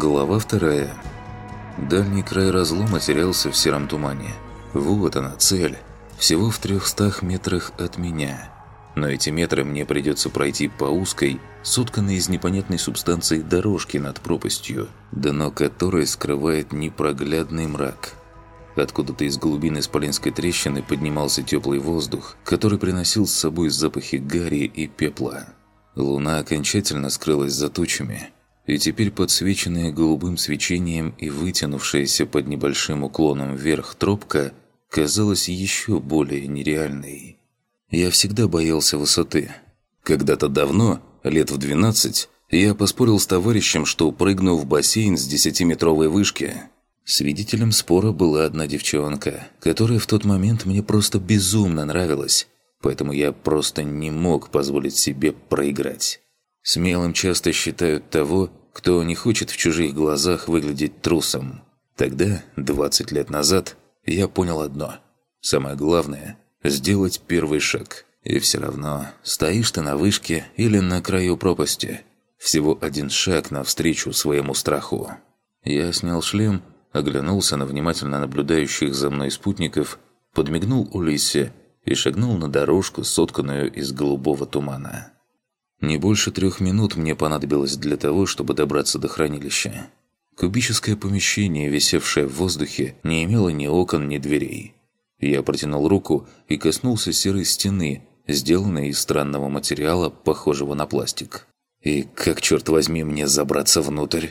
Глава вторая. Дальний край разлома терялся в сером тумане. Вот она, цель. Всего в трехстах метрах от меня. Но эти метры мне придется пройти по узкой, сотканной из непонятной субстанции дорожки над пропастью, дно которой скрывает непроглядный мрак. Откуда-то из глубины исполинской трещины поднимался теплый воздух, который приносил с собой запахи гари и пепла. Луна окончательно скрылась за тучами – и теперь подсвеченная голубым свечением и вытянувшаяся под небольшим уклоном вверх тропка казалась еще более нереальной. Я всегда боялся высоты. Когда-то давно, лет в 12, я поспорил с товарищем, что прыгну в бассейн с десятиметровой вышки. Свидетелем спора была одна девчонка, которая в тот момент мне просто безумно нравилась, поэтому я просто не мог позволить себе проиграть. Смелым часто считают того, кто не хочет в чужих глазах выглядеть трусом. Тогда, 20 лет назад, я понял одно. Самое главное – сделать первый шаг. И все равно, стоишь ты на вышке или на краю пропасти. Всего один шаг навстречу своему страху. Я снял шлем, оглянулся на внимательно наблюдающих за мной спутников, подмигнул Улиссе и шагнул на дорожку, сотканную из голубого тумана. Не больше трех минут мне понадобилось для того, чтобы добраться до хранилища. Кубическое помещение, висевшее в воздухе, не имело ни окон, ни дверей. Я протянул руку и коснулся серой стены, сделанной из странного материала, похожего на пластик. И как, черт возьми, мне забраться внутрь?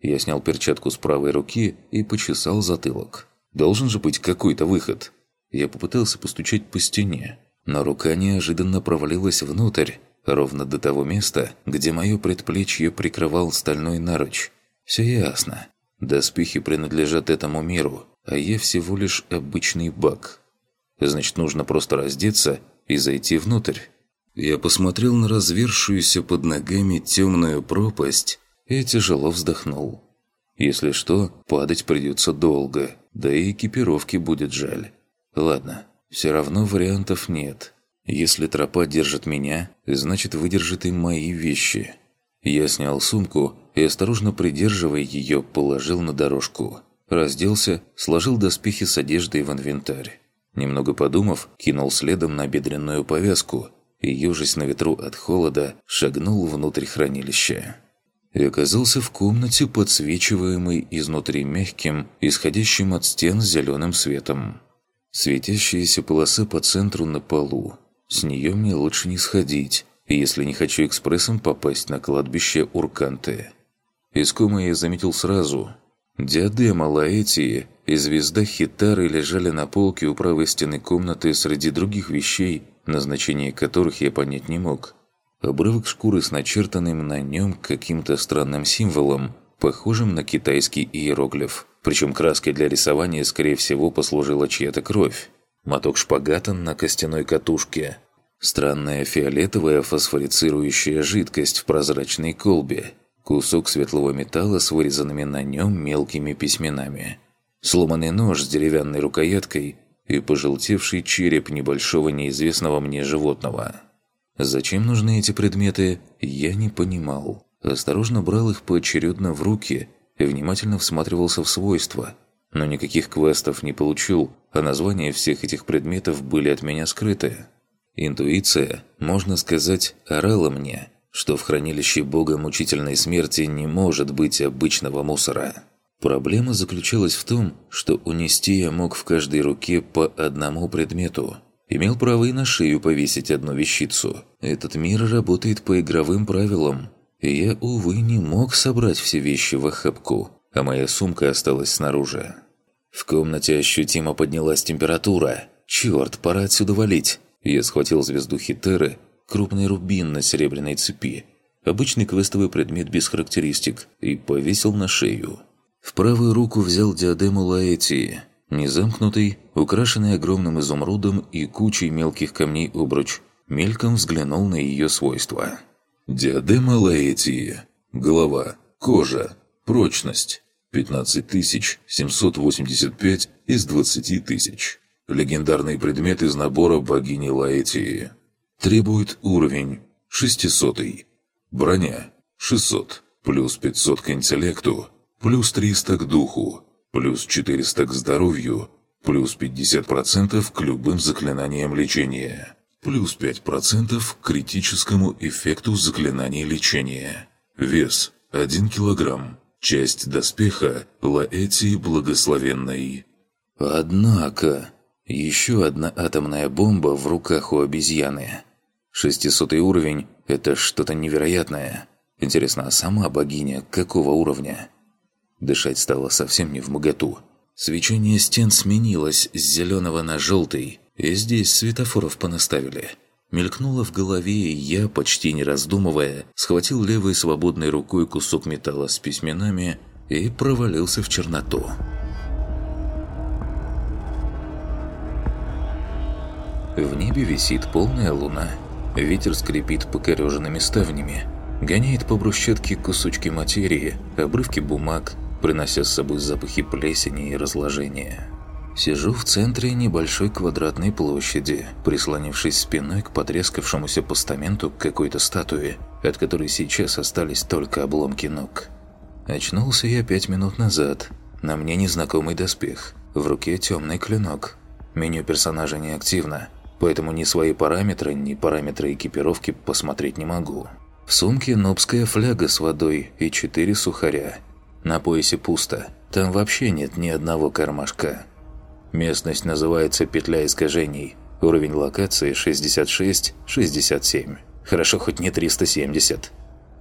Я снял перчатку с правой руки и почесал затылок. Должен же быть какой-то выход. Я попытался постучать по стене, но рука неожиданно провалилась внутрь, ровно до того места, где мое предплечье прикрывал стальной наруч. Все ясно. Доспехи принадлежат этому миру, а я всего лишь обычный баг. Значит, нужно просто раздеться и зайти внутрь. Я посмотрел на развершуюся под ногами темную пропасть и тяжело вздохнул. Если что, падать придется долго, да и экипировки будет жаль. Ладно, все равно вариантов нет. Если тропа держит меня, значит выдержит и мои вещи. Я снял сумку и, осторожно придерживая ее, положил на дорожку. Разделся, сложил доспехи с одеждой в инвентарь. Немного подумав, кинул следом на бедренную повязку и, ежась на ветру от холода, шагнул внутрь хранилища. И оказался в комнате, подсвечиваемой изнутри мягким, исходящим от стен зеленым светом. Светящаяся полоса по центру на полу, с нее мне лучше не сходить, если не хочу экспрессом попасть на кладбище Урканты. Искомое я заметил сразу. Диадема Лаэтии и звезда Хитары лежали на полке у правой стены комнаты среди других вещей, назначение которых я понять не мог. Обрывок шкуры с начертанным на нем каким-то странным символом, похожим на китайский иероглиф. Причем краской для рисования, скорее всего, послужила чья-то кровь. Моток шпагата на костяной катушке – Странная фиолетовая фосфорицирующая жидкость в прозрачной колбе. Кусок светлого металла с вырезанными на нем мелкими письменами. Сломанный нож с деревянной рукояткой и пожелтевший череп небольшого неизвестного мне животного. Зачем нужны эти предметы, я не понимал. Осторожно брал их поочередно в руки и внимательно всматривался в свойства. Но никаких квестов не получил, а названия всех этих предметов были от меня скрыты. Интуиция, можно сказать, орала мне, что в хранилище бога мучительной смерти не может быть обычного мусора. Проблема заключалась в том, что унести я мог в каждой руке по одному предмету. Имел право и на шею повесить одну вещицу. Этот мир работает по игровым правилам. И я, увы, не мог собрать все вещи в охапку, а моя сумка осталась снаружи. В комнате ощутимо поднялась температура. Черт, пора отсюда валить. Я схватил звезду Хитеры, крупный рубин на серебряной цепи, обычный квестовый предмет без характеристик, и повесил на шею. В правую руку взял диадему Лаэтии, незамкнутый, украшенный огромным изумрудом и кучей мелких камней обруч, мельком взглянул на ее свойства. Диадема Лаэтии. Голова. Кожа. Прочность. 15785 из 20 тысяч. Легендарный предмет из набора богини Лаэтии. Требует уровень 600. Броня 600 плюс 500 к интеллекту плюс 300 к духу, плюс 400 к здоровью, плюс 50% к любым заклинаниям лечения, плюс 5% к критическому эффекту заклинаний лечения. Вес – 1 килограмм. Часть доспеха Лаэтии Благословенной. Однако, еще одна атомная бомба в руках у обезьяны. Шестисотый уровень – это что-то невероятное. Интересно, а сама богиня какого уровня? Дышать стало совсем не в моготу. Свечение стен сменилось с зеленого на желтый, и здесь светофоров понаставили – Мелькнуло в голове, и я, почти не раздумывая, схватил левой свободной рукой кусок металла с письменами и провалился в черноту. В небе висит полная луна. Ветер скрипит покореженными ставнями. Гоняет по брусчатке кусочки материи, обрывки бумаг, принося с собой запахи плесени и разложения. Сижу в центре небольшой квадратной площади, прислонившись спиной к потрескавшемуся постаменту какой-то статуи, от которой сейчас остались только обломки ног. Очнулся я пять минут назад. На мне незнакомый доспех, в руке темный клинок. Меню персонажа не активно, поэтому ни свои параметры, ни параметры экипировки посмотреть не могу. В сумке нобская фляга с водой и четыре сухаря. На поясе пусто, там вообще нет ни одного кармашка. Местность называется «Петля искажений». Уровень локации 66-67. Хорошо, хоть не 370.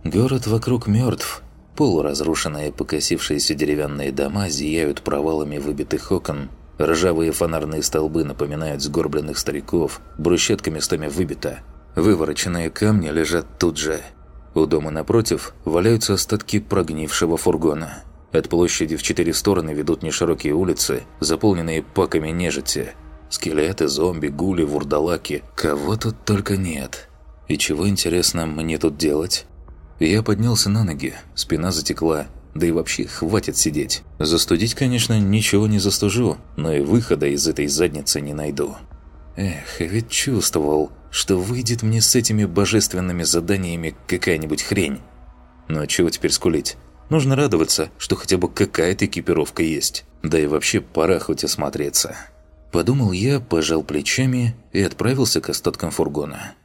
Город вокруг мертв. Полуразрушенные покосившиеся деревянные дома зияют провалами выбитых окон. Ржавые фонарные столбы напоминают сгорбленных стариков. Брусчатка местами выбита. Вывороченные камни лежат тут же. У дома напротив валяются остатки прогнившего фургона. От площади в четыре стороны ведут неширокие улицы, заполненные паками нежити. Скелеты, зомби, гули, вурдалаки. Кого тут только нет. И чего, интересно, мне тут делать? Я поднялся на ноги, спина затекла. Да и вообще, хватит сидеть. Застудить, конечно, ничего не застужу, но и выхода из этой задницы не найду. Эх, ведь чувствовал, что выйдет мне с этими божественными заданиями какая-нибудь хрень. Но чего теперь скулить? Нужно радоваться, что хотя бы какая-то экипировка есть. Да и вообще пора хоть осмотреться. Подумал я, пожал плечами и отправился к остаткам фургона.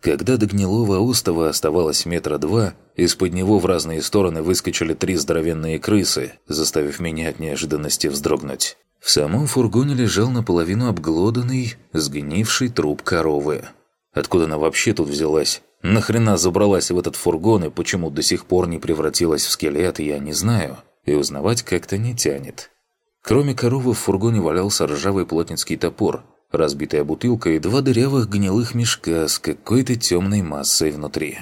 Когда до гнилого остова оставалось метра два, из-под него в разные стороны выскочили три здоровенные крысы, заставив меня от неожиданности вздрогнуть. В самом фургоне лежал наполовину обглоданный, сгнивший труп коровы. Откуда она вообще тут взялась, Нахрена забралась в этот фургон и почему до сих пор не превратилась в скелет, я не знаю. И узнавать как-то не тянет. Кроме коровы в фургоне валялся ржавый плотницкий топор, разбитая бутылка и два дырявых гнилых мешка с какой-то темной массой внутри.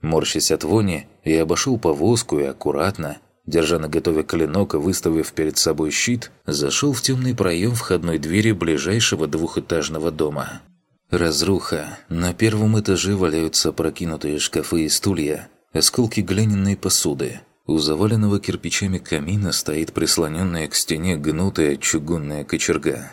Морщась от вони, я обошел повозку и аккуратно, держа на готове клинок и выставив перед собой щит, зашел в темный проем входной двери ближайшего двухэтажного дома. Разруха. На первом этаже валяются прокинутые шкафы и стулья, осколки глиняной посуды. У заваленного кирпичами камина стоит прислоненная к стене гнутая чугунная кочерга.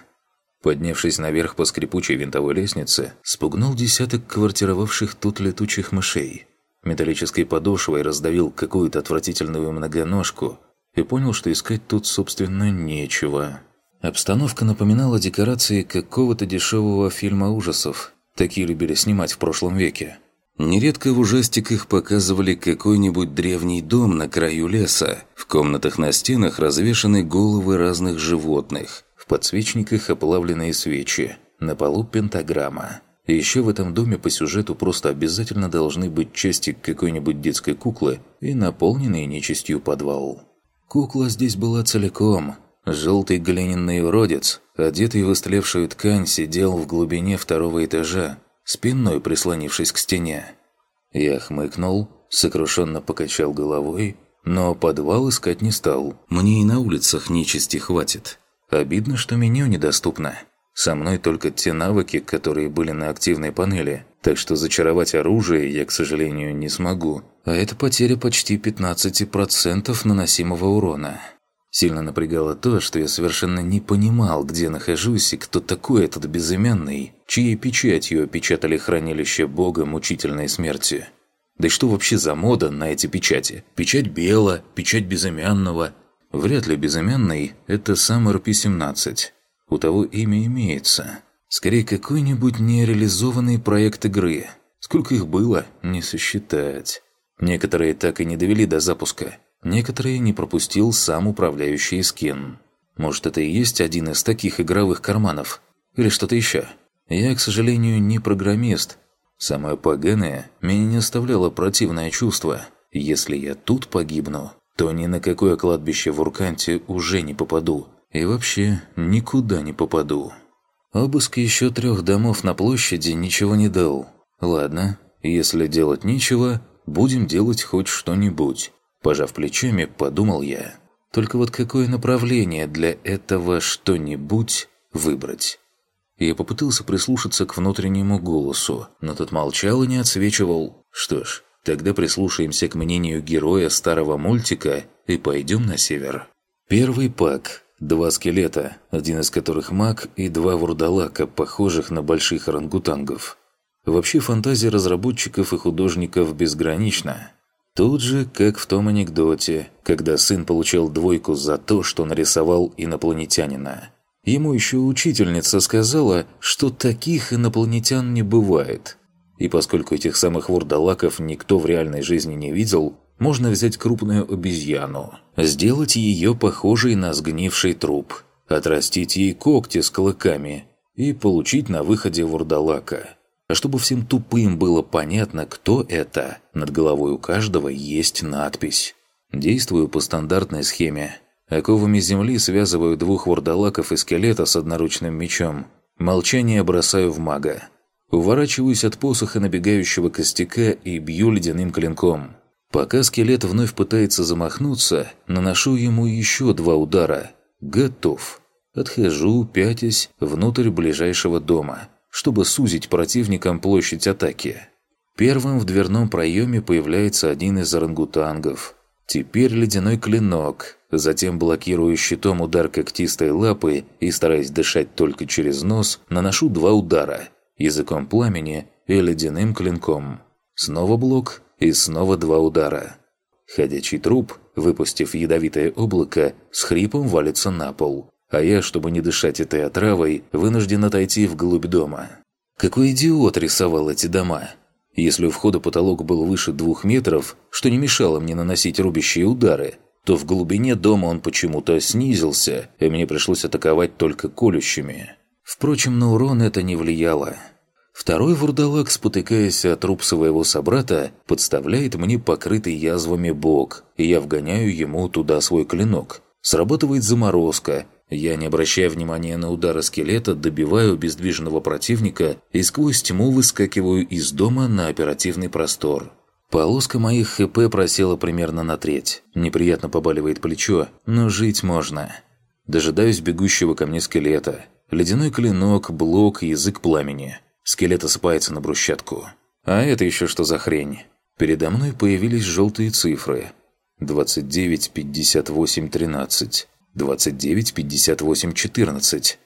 Поднявшись наверх по скрипучей винтовой лестнице, спугнул десяток квартировавших тут летучих мышей. Металлической подошвой раздавил какую-то отвратительную многоножку и понял, что искать тут, собственно, нечего. Обстановка напоминала декорации какого-то дешевого фильма ужасов. Такие любили снимать в прошлом веке. Нередко в ужастиках показывали какой-нибудь древний дом на краю леса. В комнатах на стенах развешаны головы разных животных. В подсвечниках оплавленные свечи. На полу пентаграмма. Еще в этом доме по сюжету просто обязательно должны быть части какой-нибудь детской куклы и наполненный нечистью подвал. Кукла здесь была целиком – Желтый глиняный уродец, одетый в истлевшую ткань, сидел в глубине второго этажа, спиной прислонившись к стене. Я хмыкнул, сокрушенно покачал головой, но подвал искать не стал. Мне и на улицах нечисти хватит. Обидно, что меню недоступно. Со мной только те навыки, которые были на активной панели, так что зачаровать оружие я, к сожалению, не смогу. А это потеря почти 15% наносимого урона. Сильно напрягало то, что я совершенно не понимал, где нахожусь и кто такой этот безымянный, чьей печатью опечатали хранилище бога мучительной смерти. Да и что вообще за мода на эти печати? Печать Бела, печать Безымянного. Вряд ли безымянный – это сам РП-17. У того имя имеется. Скорее, какой-нибудь нереализованный проект игры. Сколько их было, не сосчитать. Некоторые так и не довели до запуска. Некоторые не пропустил сам управляющий скин. Может, это и есть один из таких игровых карманов? Или что-то еще? Я, к сожалению, не программист. Самое поганое, меня не оставляло противное чувство. Если я тут погибну, то ни на какое кладбище в Урканте уже не попаду. И вообще никуда не попаду. Обыск еще трех домов на площади ничего не дал. Ладно, если делать нечего, будем делать хоть что-нибудь. Пожав плечами, подумал я. Только вот какое направление для этого что-нибудь выбрать? Я попытался прислушаться к внутреннему голосу, но тот молчал и не отсвечивал. Что ж, тогда прислушаемся к мнению героя старого мультика и пойдем на север. Первый пак. Два скелета, один из которых маг и два вурдалака, похожих на больших орангутангов. Вообще фантазия разработчиков и художников безгранична. Тут же, как в том анекдоте, когда сын получал двойку за то, что нарисовал инопланетянина. Ему еще учительница сказала, что таких инопланетян не бывает. И поскольку этих самых вурдалаков никто в реальной жизни не видел, можно взять крупную обезьяну, сделать ее похожей на сгнивший труп, отрастить ей когти с клыками и получить на выходе вурдалака – а чтобы всем тупым было понятно, кто это, над головой у каждого есть надпись. Действую по стандартной схеме. Оковами земли связываю двух вурдалаков и скелета с одноручным мечом. Молчание бросаю в мага. Уворачиваюсь от посоха набегающего костяка и бью ледяным клинком. Пока скелет вновь пытается замахнуться, наношу ему еще два удара. Готов. Отхожу, пятясь, внутрь ближайшего дома чтобы сузить противникам площадь атаки. Первым в дверном проеме появляется один из орангутангов. Теперь ледяной клинок, затем блокирую щитом удар когтистой лапы и, стараясь дышать только через нос, наношу два удара – языком пламени и ледяным клинком. Снова блок и снова два удара. Ходячий труп, выпустив ядовитое облако, с хрипом валится на пол а я, чтобы не дышать этой отравой, вынужден отойти вглубь дома. Какой идиот рисовал эти дома? Если у входа потолок был выше двух метров, что не мешало мне наносить рубящие удары, то в глубине дома он почему-то снизился, и мне пришлось атаковать только колющими. Впрочем, на урон это не влияло. Второй вурдалак, спотыкаясь от труп своего собрата, подставляет мне покрытый язвами бок, и я вгоняю ему туда свой клинок. Срабатывает заморозка, я, не обращая внимания на удары скелета, добиваю бездвижного противника и сквозь тьму выскакиваю из дома на оперативный простор. Полоска моих ХП просела примерно на треть. Неприятно побаливает плечо, но жить можно. Дожидаюсь бегущего ко мне скелета. Ледяной клинок, блок, язык пламени. Скелет осыпается на брусчатку. А это еще что за хрень? Передо мной появились желтые цифры. 29, 58, 13. 29, 58, 14.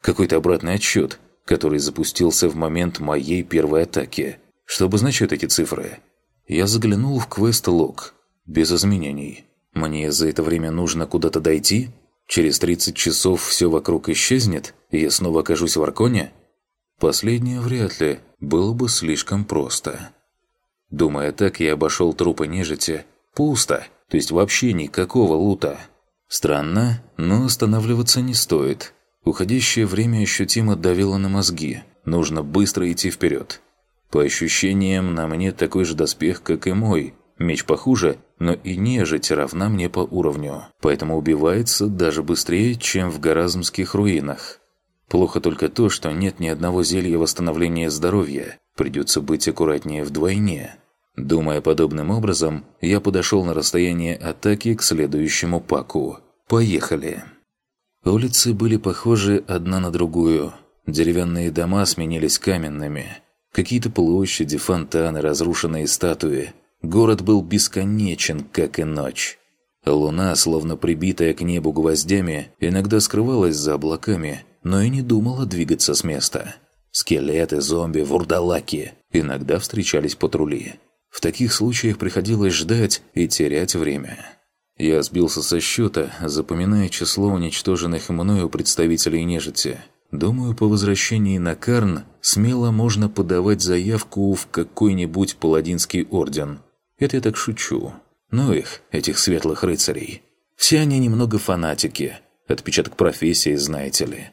Какой-то обратный отсчет, который запустился в момент моей первой атаки. Что обозначают эти цифры? Я заглянул в квест-лог. Без изменений. Мне за это время нужно куда-то дойти? Через 30 часов все вокруг исчезнет, и я снова окажусь в Арконе? Последнее вряд ли. Было бы слишком просто. Думая так, я обошел трупы нежити. Пусто. То есть вообще никакого лута. Странно, но останавливаться не стоит. Уходящее время ощутимо давило на мозги. Нужно быстро идти вперед. По ощущениям, на мне такой же доспех, как и мой. Меч похуже, но и нежить равна мне по уровню. Поэтому убивается даже быстрее, чем в Горазмских руинах. Плохо только то, что нет ни одного зелья восстановления здоровья. Придется быть аккуратнее вдвойне. Думая подобным образом, я подошел на расстояние атаки к следующему паку. Поехали. Улицы были похожи одна на другую. Деревянные дома сменились каменными. Какие-то площади, фонтаны, разрушенные статуи. Город был бесконечен, как и ночь. Луна, словно прибитая к небу гвоздями, иногда скрывалась за облаками, но и не думала двигаться с места. Скелеты, зомби, вурдалаки. Иногда встречались патрули. В таких случаях приходилось ждать и терять время. Я сбился со счета, запоминая число уничтоженных мною представителей нежити. Думаю, по возвращении на Карн смело можно подавать заявку в какой-нибудь паладинский орден. Это я так шучу. Ну их, этих светлых рыцарей. Все они немного фанатики. Отпечаток профессии, знаете ли.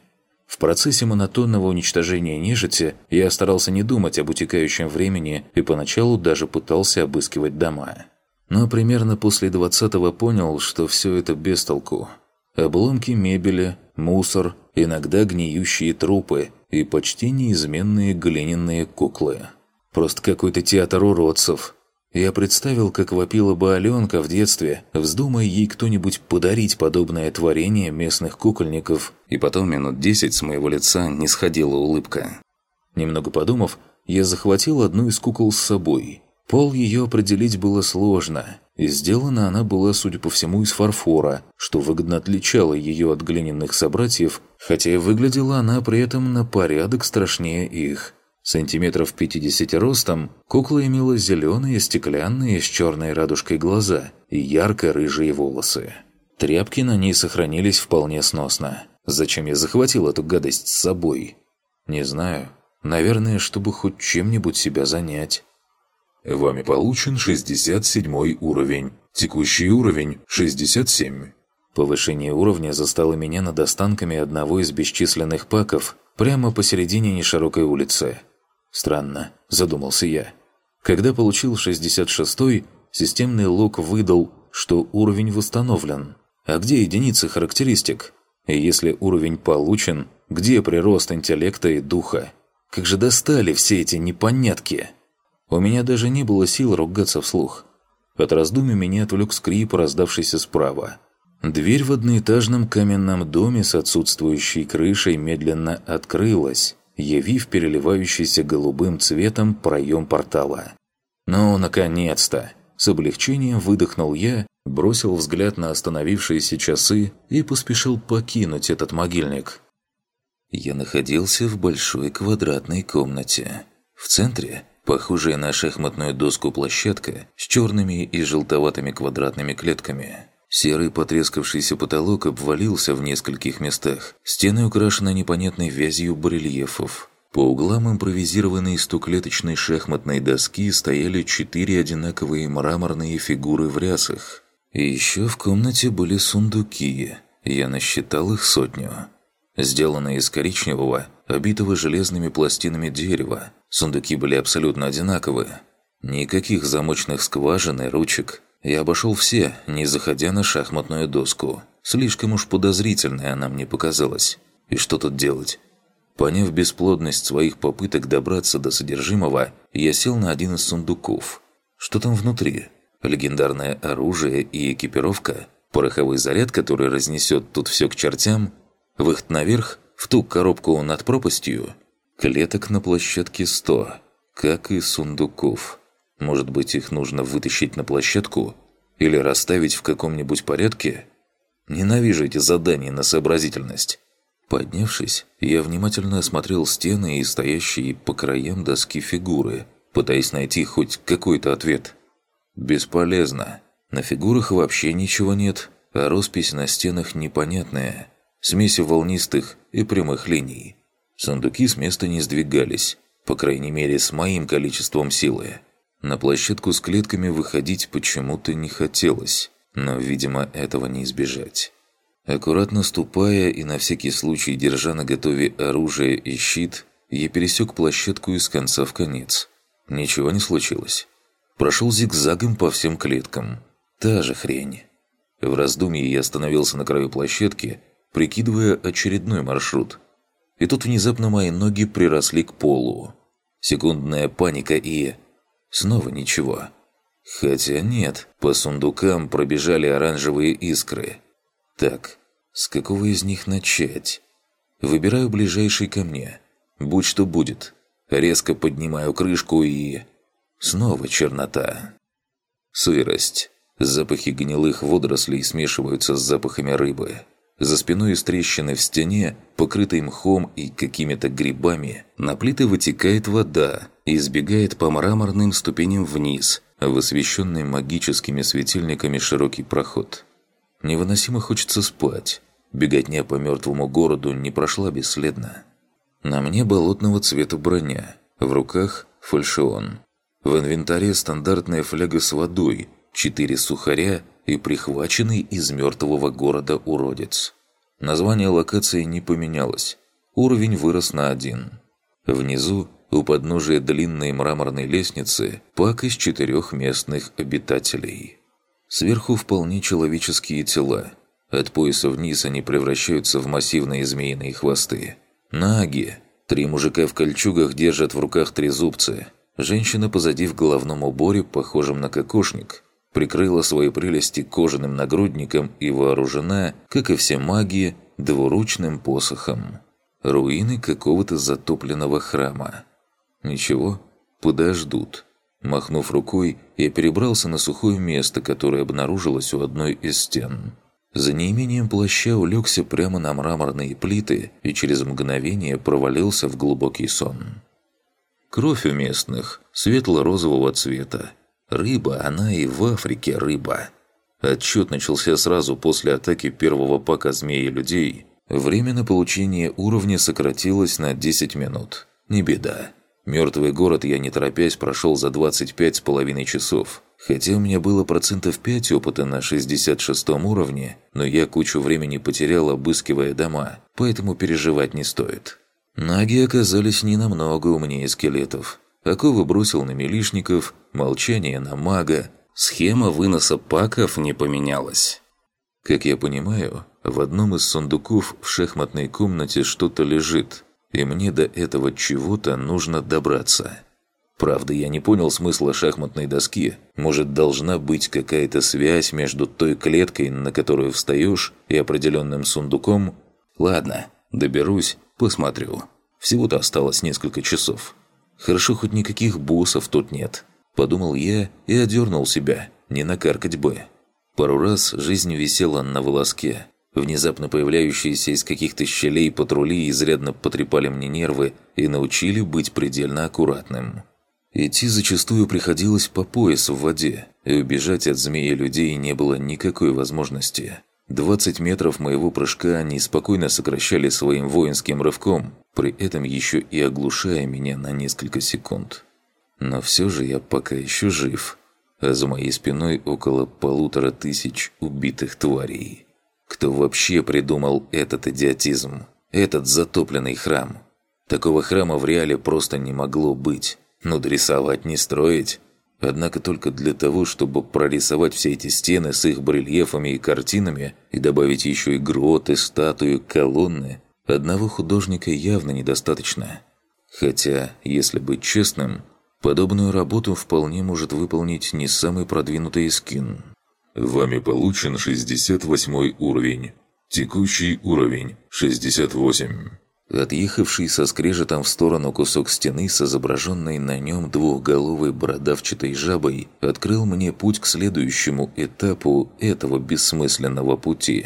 В процессе монотонного уничтожения нежити я старался не думать об утекающем времени и поначалу даже пытался обыскивать дома. Но примерно после двадцатого понял, что все это без толку. Обломки мебели, мусор, иногда гниющие трупы и почти неизменные глиняные куклы. Просто какой-то театр уродцев. Я представил, как вопила бы Аленка в детстве, вздумая ей кто-нибудь подарить подобное творение местных кукольников, и потом минут десять с моего лица не сходила улыбка. Немного подумав, я захватил одну из кукол с собой. Пол ее определить было сложно, и сделана она была, судя по всему, из фарфора, что выгодно отличало ее от глиняных собратьев, хотя и выглядела она при этом на порядок страшнее их. Сантиметров 50 ростом, кукла имела зеленые, стеклянные, с черной радужкой глаза и ярко-рыжие волосы. Тряпки на ней сохранились вполне сносно. Зачем я захватил эту гадость с собой? Не знаю. Наверное, чтобы хоть чем-нибудь себя занять. Вами получен 67 уровень. Текущий уровень 67. Повышение уровня застало меня над останками одного из бесчисленных паков прямо посередине неширокой улицы. Странно, задумался я. Когда получил 66-й, системный лог выдал, что уровень восстановлен. А где единицы характеристик? И если уровень получен, где прирост интеллекта и духа? Как же достали все эти непонятки? У меня даже не было сил ругаться вслух. От раздумий меня отвлек скрип, раздавшийся справа. Дверь в одноэтажном каменном доме с отсутствующей крышей медленно открылась, явив переливающийся голубым цветом проем портала. «Ну, наконец-то!» С облегчением выдохнул я, бросил взгляд на остановившиеся часы и поспешил покинуть этот могильник. Я находился в большой квадратной комнате. В центре похожая на шахматную доску площадка с черными и желтоватыми квадратными клетками. Серый потрескавшийся потолок обвалился в нескольких местах. Стены украшены непонятной вязью барельефов. По углам импровизированной стоклеточной шахматной доски стояли четыре одинаковые мраморные фигуры в рясах. И еще в комнате были сундуки. Я насчитал их сотню. Сделанные из коричневого, обитого железными пластинами дерева, сундуки были абсолютно одинаковые. Никаких замочных скважин и ручек – я обошел все, не заходя на шахматную доску. Слишком уж подозрительной она мне показалась. И что тут делать? Поняв бесплодность своих попыток добраться до содержимого, я сел на один из сундуков. Что там внутри? Легендарное оружие и экипировка? Пороховой заряд, который разнесет тут все к чертям? Выход наверх? В ту коробку над пропастью? Клеток на площадке 100, как и сундуков. Может быть, их нужно вытащить на площадку? Или расставить в каком-нибудь порядке? Ненавижу эти задания на сообразительность. Поднявшись, я внимательно осмотрел стены и стоящие по краям доски фигуры, пытаясь найти хоть какой-то ответ. Бесполезно. На фигурах вообще ничего нет, а роспись на стенах непонятная. Смеси волнистых и прямых линий. Сундуки с места не сдвигались, по крайней мере с моим количеством силы. На площадку с клетками выходить почему-то не хотелось, но, видимо, этого не избежать. Аккуратно ступая и на всякий случай держа на готове оружие и щит, я пересек площадку из конца в конец. Ничего не случилось. Прошел зигзагом по всем клеткам. Та же хрень. В раздумье я остановился на краю площадки, прикидывая очередной маршрут. И тут внезапно мои ноги приросли к полу. Секундная паника и... Снова ничего. Хотя нет, по сундукам пробежали оранжевые искры. Так, с какого из них начать? Выбираю ближайший ко мне. Будь что будет. Резко поднимаю крышку и... Снова чернота. Сырость. Запахи гнилых водорослей смешиваются с запахами рыбы. За спиной из трещины в стене, покрытой мхом и какими-то грибами, на плиты вытекает вода и сбегает по мраморным ступеням вниз, в освещенный магическими светильниками широкий проход. Невыносимо хочется спать. Беготня по мертвому городу не прошла бесследно. На мне болотного цвета броня, в руках фальшион. В инвентаре стандартная фляга с водой, четыре сухаря и прихваченный из мертвого города уродец. Название локации не поменялось. Уровень вырос на один. Внизу, у подножия длинной мраморной лестницы, пак из четырех местных обитателей. Сверху вполне человеческие тела. От пояса вниз они превращаются в массивные змеиные хвосты. Наги. Три мужика в кольчугах держат в руках три зубцы. Женщина позади в головном уборе, похожем на кокошник, прикрыла свои прелести кожаным нагрудником и вооружена, как и все маги, двуручным посохом. Руины какого-то затопленного храма. Ничего, подождут. Махнув рукой, я перебрался на сухое место, которое обнаружилось у одной из стен. За неимением плаща улегся прямо на мраморные плиты и через мгновение провалился в глубокий сон. Кровь у местных светло-розового цвета. Рыба, она и в Африке рыба. Отчет начался сразу после атаки первого пака змеи людей, Время на получение уровня сократилось на 10 минут. Не беда. Мертвый город я не торопясь прошел за 25 с половиной часов. Хотя у меня было процентов 5 опыта на 66 уровне, но я кучу времени потерял, обыскивая дома, поэтому переживать не стоит. Наги оказались не намного умнее скелетов. Оковы бросил на милишников, молчание на мага. Схема выноса паков не поменялась. Как я понимаю, в одном из сундуков в шахматной комнате что-то лежит, и мне до этого чего-то нужно добраться. Правда, я не понял смысла шахматной доски. Может, должна быть какая-то связь между той клеткой, на которую встаешь, и определенным сундуком? Ладно, доберусь, посмотрю. Всего-то осталось несколько часов. Хорошо, хоть никаких боссов тут нет. Подумал я и одернул себя, не накаркать бы. Пару раз жизнь висела на волоске. Внезапно появляющиеся из каких-то щелей патрули изрядно потрепали мне нервы и научили быть предельно аккуратным. Идти зачастую приходилось по пояс в воде, и убежать от змеи людей не было никакой возможности. 20 метров моего прыжка они спокойно сокращали своим воинским рывком, при этом еще и оглушая меня на несколько секунд. Но все же я пока еще жив а за моей спиной около полутора тысяч убитых тварей. Кто вообще придумал этот идиотизм? Этот затопленный храм? Такого храма в реале просто не могло быть. Ну, дорисовать не строить. Однако только для того, чтобы прорисовать все эти стены с их барельефами и картинами и добавить еще и гроты, статуи, колонны, одного художника явно недостаточно. Хотя, если быть честным, Подобную работу вполне может выполнить не самый продвинутый скин. Вами получен 68 уровень. Текущий уровень 68. Отъехавший со скрежетом в сторону кусок стены с изображенной на нем двухголовой бородавчатой жабой открыл мне путь к следующему этапу этого бессмысленного пути.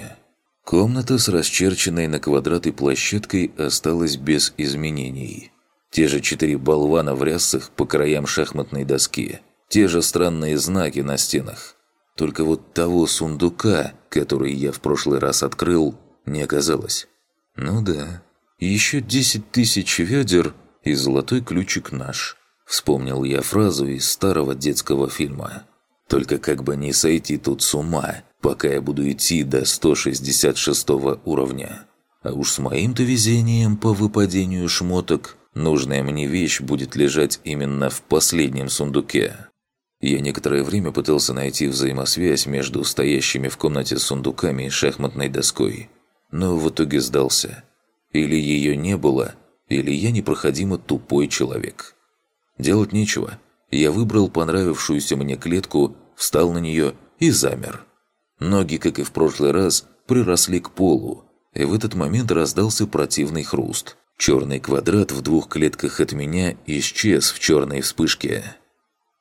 Комната с расчерченной на квадраты площадкой осталась без изменений. Те же четыре болвана в рясах по краям шахматной доски. Те же странные знаки на стенах. Только вот того сундука, который я в прошлый раз открыл, не оказалось. Ну да, еще десять тысяч ведер и золотой ключик наш. Вспомнил я фразу из старого детского фильма. Только как бы не сойти тут с ума, пока я буду идти до 166 уровня. А уж с моим-то везением по выпадению шмоток – Нужная мне вещь будет лежать именно в последнем сундуке. Я некоторое время пытался найти взаимосвязь между стоящими в комнате сундуками и шахматной доской, но в итоге сдался. Или ее не было, или я непроходимо тупой человек. Делать нечего. Я выбрал понравившуюся мне клетку, встал на нее и замер. Ноги, как и в прошлый раз, приросли к полу, и в этот момент раздался противный хруст – Черный квадрат в двух клетках от меня исчез в черной вспышке.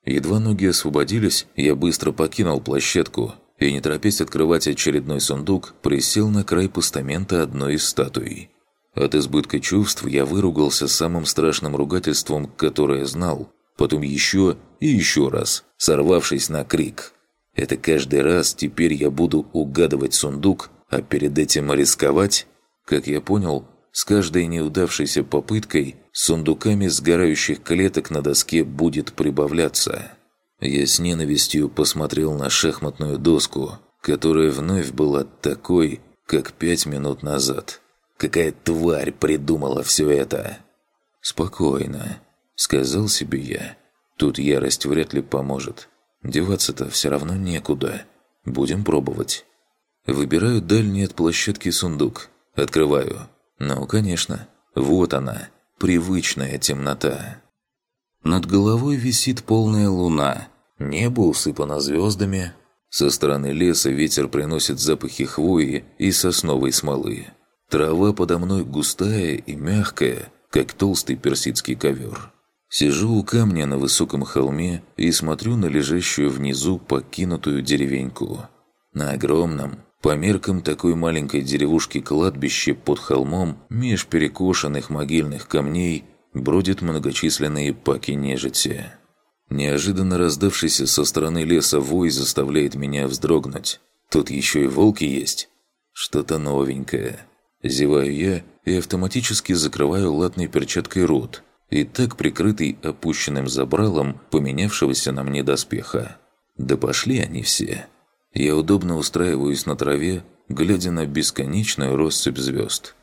Едва ноги освободились, я быстро покинул площадку и, не торопясь открывать очередной сундук, присел на край постамента одной из статуй. От избытка чувств я выругался самым страшным ругательством, которое знал, потом еще и еще раз, сорвавшись на крик. Это каждый раз теперь я буду угадывать сундук, а перед этим рисковать? Как я понял, с каждой неудавшейся попыткой сундуками сгорающих клеток на доске будет прибавляться. Я с ненавистью посмотрел на шахматную доску, которая вновь была такой, как пять минут назад. Какая тварь придумала все это? «Спокойно», — сказал себе я. «Тут ярость вряд ли поможет. Деваться-то все равно некуда. Будем пробовать». Выбираю дальний от площадки сундук. Открываю. Ну, конечно. Вот она. Привычная темнота. Над головой висит полная луна. Небо усыпано звездами. Со стороны леса ветер приносит запахи хвои и сосновой смолы. Трава подо мной густая и мягкая, как толстый персидский ковер. Сижу у камня на высоком холме и смотрю на лежащую внизу покинутую деревеньку. На огромном, по меркам такой маленькой деревушки кладбище под холмом, меж перекошенных могильных камней, бродят многочисленные паки нежити. Неожиданно раздавшийся со стороны леса вой заставляет меня вздрогнуть. Тут еще и волки есть. Что-то новенькое. Зеваю я и автоматически закрываю латной перчаткой рот, и так прикрытый опущенным забралом поменявшегося на мне доспеха. Да пошли они все. Я удобно устраиваюсь на траве, глядя на бесконечную россыпь звезд.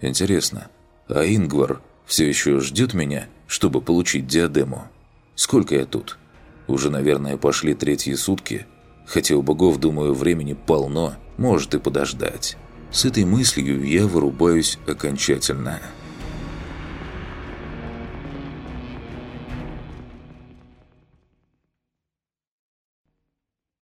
Интересно, а Ингвар все еще ждет меня, чтобы получить диадему? Сколько я тут? Уже, наверное, пошли третьи сутки. Хотя у богов, думаю, времени полно, может и подождать. С этой мыслью я вырубаюсь окончательно.